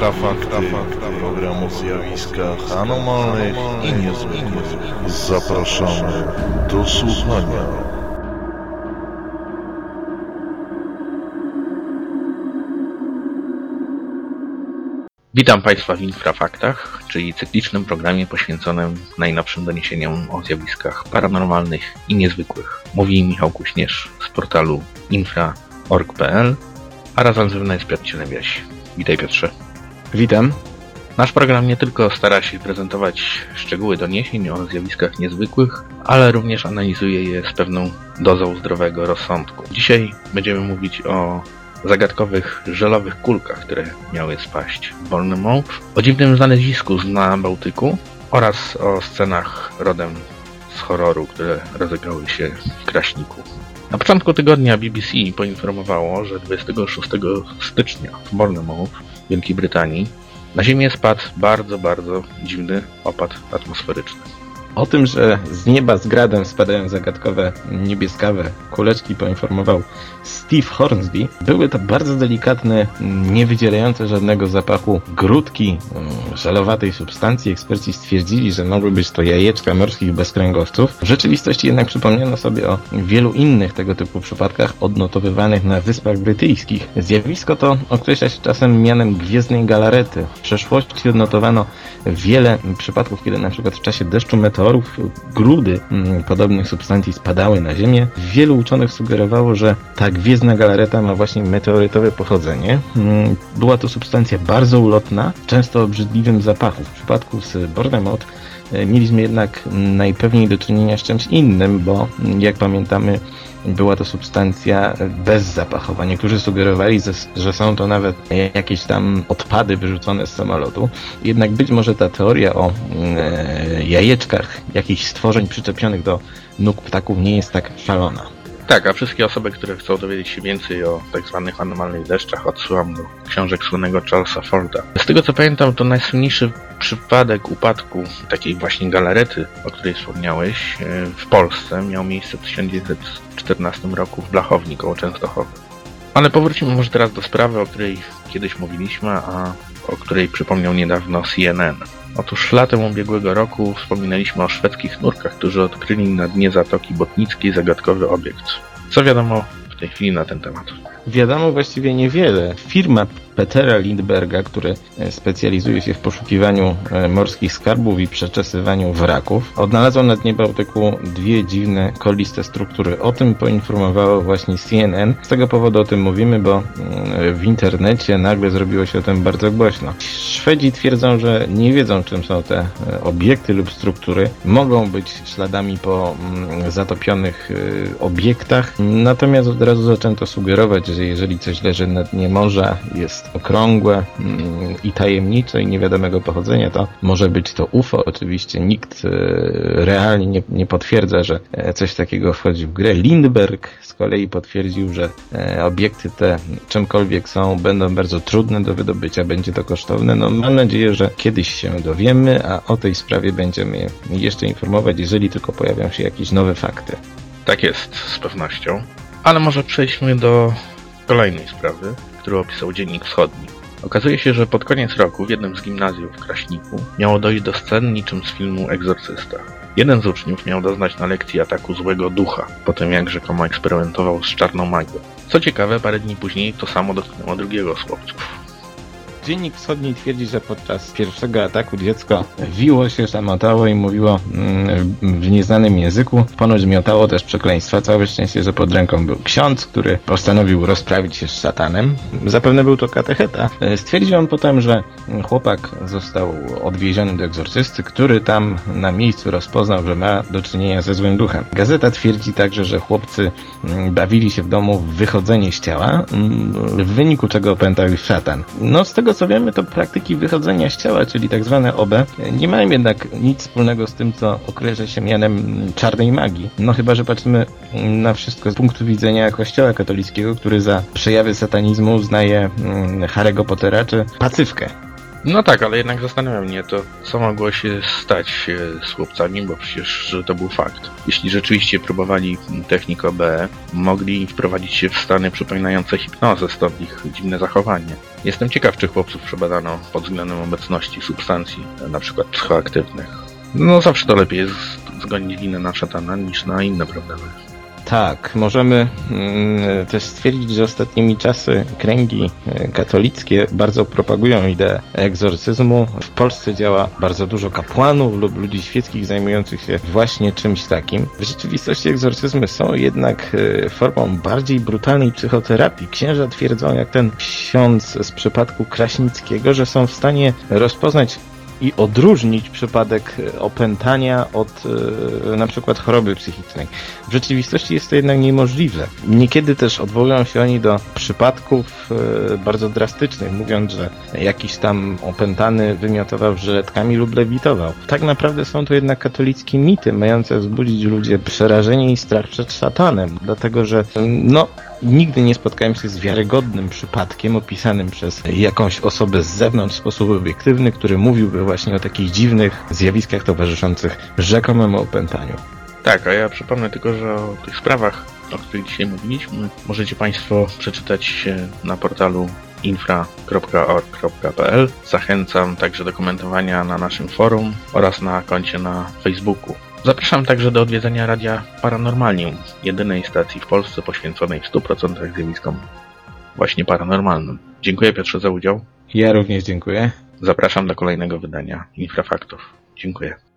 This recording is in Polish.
Infrafakty, program o zjawiskach anomalnych i niezwykłych. Zapraszamy do słuchania. Witam Państwa w Infrafaktach, czyli cyklicznym programie poświęconym najnowszym doniesieniom o zjawiskach paranormalnych i niezwykłych. Mówi Michał Kuśnierz z portalu infra.org.pl, a razem ze mną jest Piotr Cielebiaś. Witaj Piotrze. Witam. Nasz program nie tylko stara się prezentować szczegóły doniesień o zjawiskach niezwykłych, ale również analizuje je z pewną dozą zdrowego rozsądku. Dzisiaj będziemy mówić o zagadkowych żelowych kulkach, które miały spaść w Bournemouth, o dziwnym znalezisku na Bałtyku oraz o scenach rodem z horroru, które rozegrały się w Kraśniku. Na początku tygodnia BBC poinformowało, że 26 stycznia w Bournemouth, Wielkiej Brytanii, na Ziemię spadł bardzo, bardzo dziwny opad atmosferyczny. O tym, że z nieba z gradem spadają zagadkowe niebieskawe kuleczki poinformował Steve Hornsby. Były to bardzo delikatne, nie wydzielające żadnego zapachu grudki mm, żelowatej substancji. Eksperci stwierdzili, że mogły być to jajeczka morskich bezkręgowców. W rzeczywistości jednak przypomniano sobie o wielu innych tego typu przypadkach odnotowywanych na Wyspach Brytyjskich. Zjawisko to określa się czasem mianem gwiezdnej galarety. W przeszłości odnotowano wiele przypadków, kiedy na przykład w czasie deszczu meteorów grudy mm, podobnych substancji spadały na Ziemię. Wielu uczonych sugerowało, że ta gwiezdna galareta ma właśnie meteorytowe pochodzenie. Mm, była to substancja bardzo ulotna, często o obrzydliwym zapachu. W przypadku z Bournemouth e, mieliśmy jednak najpewniej do czynienia z czymś innym, bo mm, jak pamiętamy była to substancja bezzapachowa. Niektórzy sugerowali, że są to nawet jakieś tam odpady wyrzucone z samolotu. Jednak być może ta teoria o mm, e, jajeczkach jakichś stworzeń przyczepionych do nóg ptaków nie jest tak szalona. Tak, a wszystkie osoby, które chcą dowiedzieć się więcej o tak zwanych anomalnych deszczach, odsyłam do książek słynnego Charlesa Forda. Z tego co pamiętam, to najsłynniejszy przypadek upadku takiej właśnie galarety, o której wspomniałeś, e, w Polsce miał miejsce w 1914 roku w Blachowni koło Częstochowy. Ale powrócimy może teraz do sprawy, o której kiedyś mówiliśmy, a o której przypomniał niedawno CNN. Otóż latem ubiegłego roku wspominaliśmy o szwedzkich nurkach, którzy odkryli na dnie Zatoki Botnickiej zagadkowy obiekt. Co wiadomo w tej chwili na ten temat? Wiadomo właściwie niewiele. Firma Petera Lindberga, który e, specjalizuje się w poszukiwaniu e, morskich skarbów i przeczesywaniu wraków, odnalazła na dnie Bałtyku dwie dziwne, koliste struktury. O tym poinformowało właśnie CNN. Z tego powodu o tym mówimy, bo mm, w internecie nagle zrobiło się o tym bardzo głośno. Szwedzi twierdzą, że nie wiedzą czym są te e, obiekty lub struktury. Mogą być śladami po mm, zatopionych obiektach, natomiast od razu zaczęto sugerować, że jeżeli coś leży na dnie morza, jest okrągłe mm, i tajemnicze i niewiadomego pochodzenia, to może być to UFO. Oczywiście nikt e, realnie nie, nie potwierdza, że e, coś takiego wchodzi w grę. Lindberg z kolei potwierdził, że e, obiekty te, czymkolwiek są, będą bardzo trudne do wydobycia, będzie to kosztowne. No mam nadzieję, że kiedyś się dowiemy, a o tej sprawie będziemy jeszcze informować, jeżeli tylko pojawią się jakieś nowe fakty. Tak jest, z pewnością. Ale może przejdźmy do kolejnej sprawy, którą opisał Dziennik Wschodni. Okazuje się, że pod koniec roku w jednym z gimnazjów w Kraśniku miało dojść do scen niczym z filmu Egzorcysta. Jeden z uczniów miał doznać na lekcji ataku złego ducha, po tym jak rzekomo eksperymentował z czarną magią. Co ciekawe, parę dni później to samo dotknęło drugiego z chłopców. Dziennik Wschodni twierdzi, że podczas pierwszego ataku dziecko wiło się, zamotało i mówiło mm, w nieznanym języku. Ponoć miotało też przekleństwa. Całe szczęście, że pod ręką był ksiądz, który postanowił rozprawić się z szatanem. Zapewne był to katecheta. Stwierdził on potem, że chłopak został odwieziony do egzorcysty, który tam na miejscu rozpoznał, że ma do czynienia ze złym duchem. Gazeta twierdzi także, że chłopcy mm, bawili się w domu w wychodzenie z ciała, mm, w wyniku czego opętał ich szatan. No z tego co wiemy, to praktyki wychodzenia z ciała, czyli tak zwane OB, nie mają jednak nic wspólnego z tym, co określa się mianem czarnej magii. No chyba, że patrzymy na wszystko z punktu widzenia kościoła katolickiego, który za przejawy satanizmu uznaje mm, Harry'ego Pottera czy Pacyfkę. No tak, ale jednak zastanawia mnie to, co mogło się stać e, z chłopcami, bo przecież to był fakt. Jeśli rzeczywiście próbowali technik OB, mogli wprowadzić się w stany przypominające hipnozę, stąd ich dziwne zachowanie. Jestem ciekaw, czy chłopców przebadano pod względem obecności substancji, przykład psychoaktywnych. No zawsze to lepiej jest zgonić winę na szatana niż na inne problemy. Tak, możemy mm, też stwierdzić, że ostatnimi czasy kręgi e, katolickie bardzo propagują ideę egzorcyzmu. W Polsce działa bardzo dużo kapłanów lub ludzi świeckich zajmujących się właśnie czymś takim. W rzeczywistości egzorcyzmy są jednak e, formą bardziej brutalnej psychoterapii. Księża twierdzą, jak ten ksiądz z przypadku Kraśnickiego, że są w stanie rozpoznać i odróżnić przypadek e, opętania od e, na przykład choroby psychicznej. W rzeczywistości jest to jednak niemożliwe. Niekiedy też odwołują się oni do przypadków e, bardzo drastycznych, mówiąc, że jakiś tam opętany wymiotował żyletkami lub lewitował. Tak naprawdę są to jednak katolickie mity, mające wzbudzić ludzie przerażenie i strach przed szatanem, dlatego że no nigdy nie spotkałem się z wiarygodnym przypadkiem opisanym przez jakąś osobę z zewnątrz w sposób obiektywny, który mówiłby właśnie o takich dziwnych zjawiskach towarzyszących rzekomemu opętaniu. Tak, a ja przypomnę tylko, że o tych sprawach, o których dzisiaj mówiliśmy, możecie Państwo przeczytać na portalu infra.org.pl. Zachęcam także do komentowania na naszym forum oraz na koncie na Facebooku. Zapraszam także do odwiedzenia Radia Paranormalium, jedynej stacji w Polsce poświęconej w 100% zjawiskom właśnie paranormalnym. Dziękuję Piotrze za udział. Ja również dziękuję. Zapraszam do kolejnego wydania Infrafaktów. Dziękuję.